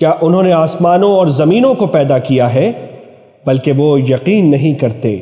کیا انہوں نے آسمانوں اور زمینوں کو پیدا کیا ہے؟ بلکہ وہ یقین نہیں کرتے۔